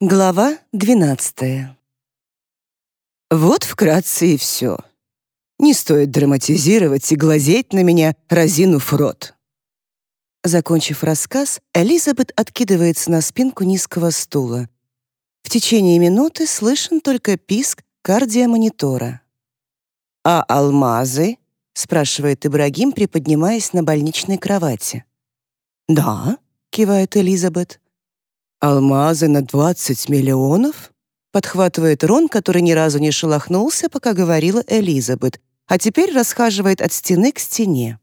Глава 12 Вот вкратце и все. Не стоит драматизировать и глазеть на меня, разинув рот. Закончив рассказ, Элизабет откидывается на спинку низкого стула. В течение минуты слышен только писк кардиомонитора. «А алмазы?» — спрашивает Ибрагим, приподнимаясь на больничной кровати. «Да», — кивает Элизабет. «Алмазы на 20 миллионов?» Подхватывает Рон, который ни разу не шелохнулся, пока говорила Элизабет, а теперь расхаживает от стены к стене.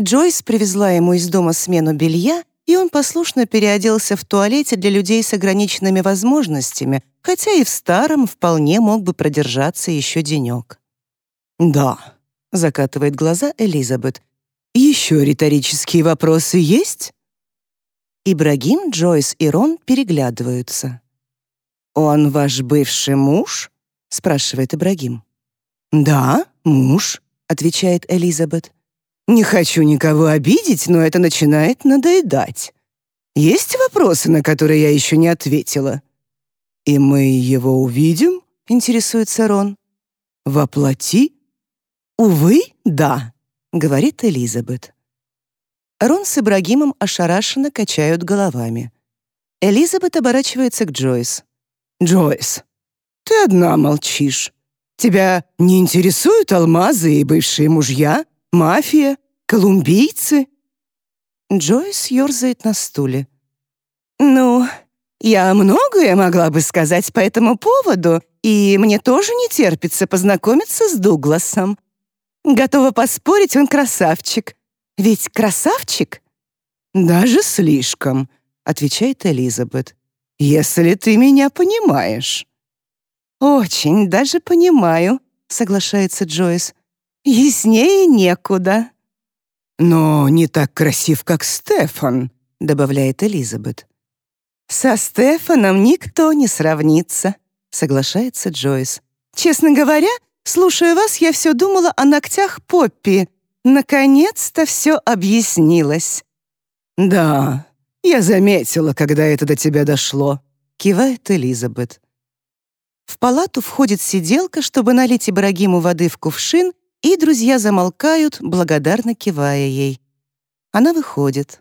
Джойс привезла ему из дома смену белья, и он послушно переоделся в туалете для людей с ограниченными возможностями, хотя и в старом вполне мог бы продержаться еще денек. «Да», — закатывает глаза Элизабет. «Еще риторические вопросы есть?» Ибрагим, Джойс и Рон переглядываются. «Он ваш бывший муж?» — спрашивает Ибрагим. «Да, муж», — отвечает Элизабет. «Не хочу никого обидеть, но это начинает надоедать. Есть вопросы, на которые я еще не ответила?» «И мы его увидим?» — интересуется Рон. «Воплоти?» «Увы, да», — говорит Элизабет. Рон с Ибрагимом ошарашенно качают головами. Элизабет оборачивается к Джойс. «Джойс, ты одна молчишь. Тебя не интересуют алмазы и бывшие мужья, мафия, колумбийцы?» Джойс ерзает на стуле. «Ну, я многое могла бы сказать по этому поводу, и мне тоже не терпится познакомиться с Дугласом. Готова поспорить, он красавчик. Ведь красавчик?» «Даже слишком», — отвечает Элизабет. «Если ты меня понимаешь». «Очень даже понимаю», — соглашается Джойс. «Яснее некуда». «Но не так красив, как Стефан», — добавляет Элизабет. «Со Стефаном никто не сравнится», — соглашается Джойс. «Честно говоря, слушая вас, я все думала о ногтях Поппи, Наконец-то все объяснилось. «Да, я заметила, когда это до тебя дошло», — кивает Элизабет. В палату входит сиделка, чтобы налить Ибрагиму воды в кувшин, и друзья замолкают, благодарно кивая ей. Она выходит.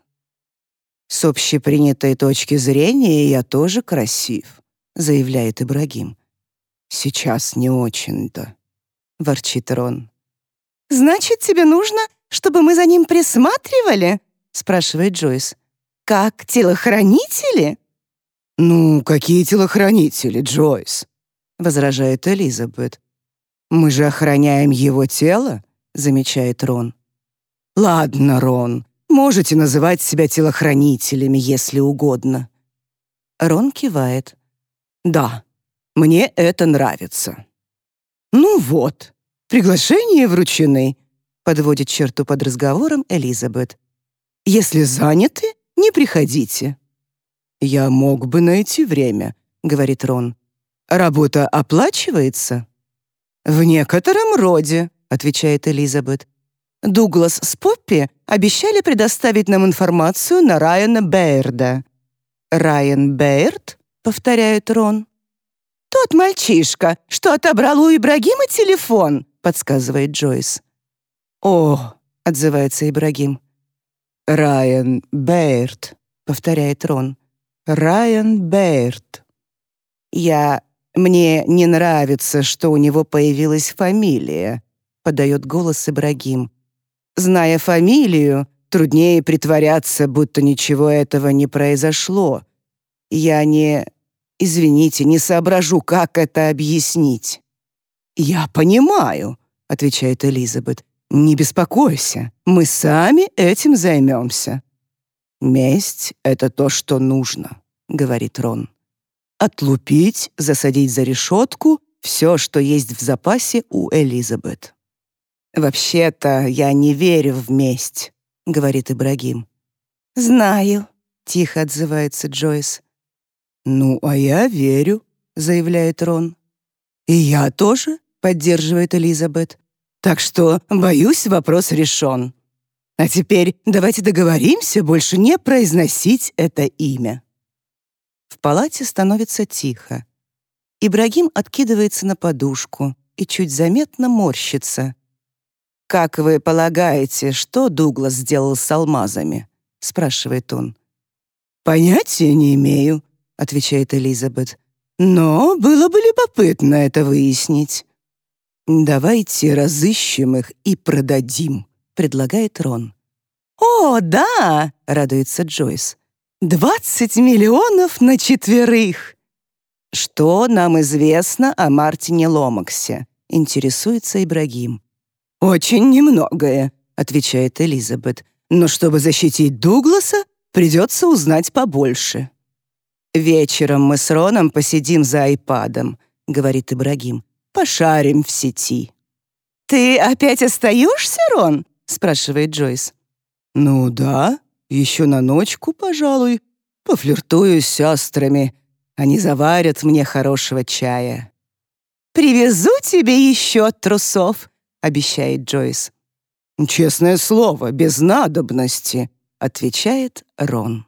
«С общепринятой точки зрения я тоже красив», — заявляет Ибрагим. «Сейчас не очень-то», — ворчит Рон. «Значит, тебе нужно, чтобы мы за ним присматривали?» — спрашивает Джойс. «Как телохранители?» «Ну, какие телохранители, Джойс?» — возражает Элизабет. «Мы же охраняем его тело», — замечает Рон. «Ладно, Рон, можете называть себя телохранителями, если угодно». Рон кивает. «Да, мне это нравится». «Ну вот, Приглашения вручены», — подводит черту под разговором Элизабет. «Если заняты, не приходите». «Я мог бы найти время», — говорит Рон. «Работа оплачивается?» «В некотором роде», — отвечает Элизабет. «Дуглас с Поппи обещали предоставить нам информацию на Райана Бэйрда». «Райан Бэйрд?» — повторяет Рон. «Тот мальчишка, что отобрал у Ибрагима телефон», подсказывает Джойс. «О!» — отзывается Ибрагим. «Райан Бэйрд», — повторяет Рон. «Райан Бэйрд». «Я... Мне не нравится, что у него появилась фамилия», — подает голос Ибрагим. «Зная фамилию, труднее притворяться, будто ничего этого не произошло. Я не... Извините, не соображу, как это объяснить». «Я понимаю», — отвечает Элизабет. «Не беспокойся, мы сами этим займемся». «Месть — это то, что нужно», — говорит Рон. «Отлупить, засадить за решетку — все, что есть в запасе у Элизабет». «Вообще-то я не верю в месть», — говорит Ибрагим. «Знаю», — тихо отзывается Джойс. «Ну, а я верю», — заявляет Рон. «И я тоже», — поддерживает Элизабет. «Так что, боюсь, вопрос решен. А теперь давайте договоримся больше не произносить это имя». В палате становится тихо. Ибрагим откидывается на подушку и чуть заметно морщится. «Как вы полагаете, что Дуглас сделал с алмазами?» — спрашивает он. «Понятия не имею», — отвечает Элизабет. «Но было бы любопытно это выяснить». «Давайте разыщем их и продадим», — предлагает Рон. «О, да!» — радуется Джойс. «Двадцать миллионов на четверых!» «Что нам известно о Мартине Ломаксе?» — интересуется Ибрагим. «Очень немногое», — отвечает Элизабет. «Но чтобы защитить Дугласа, придется узнать побольше». «Вечером мы с Роном посидим за айпадом», — говорит Ибрагим. «Пошарим в сети». «Ты опять остаешься, Рон?» — спрашивает Джойс. «Ну да, еще на ночку, пожалуй. Пофлиртую с сестрами. Они заварят мне хорошего чая». «Привезу тебе еще трусов», — обещает Джойс. «Честное слово, без надобности», — отвечает Рон.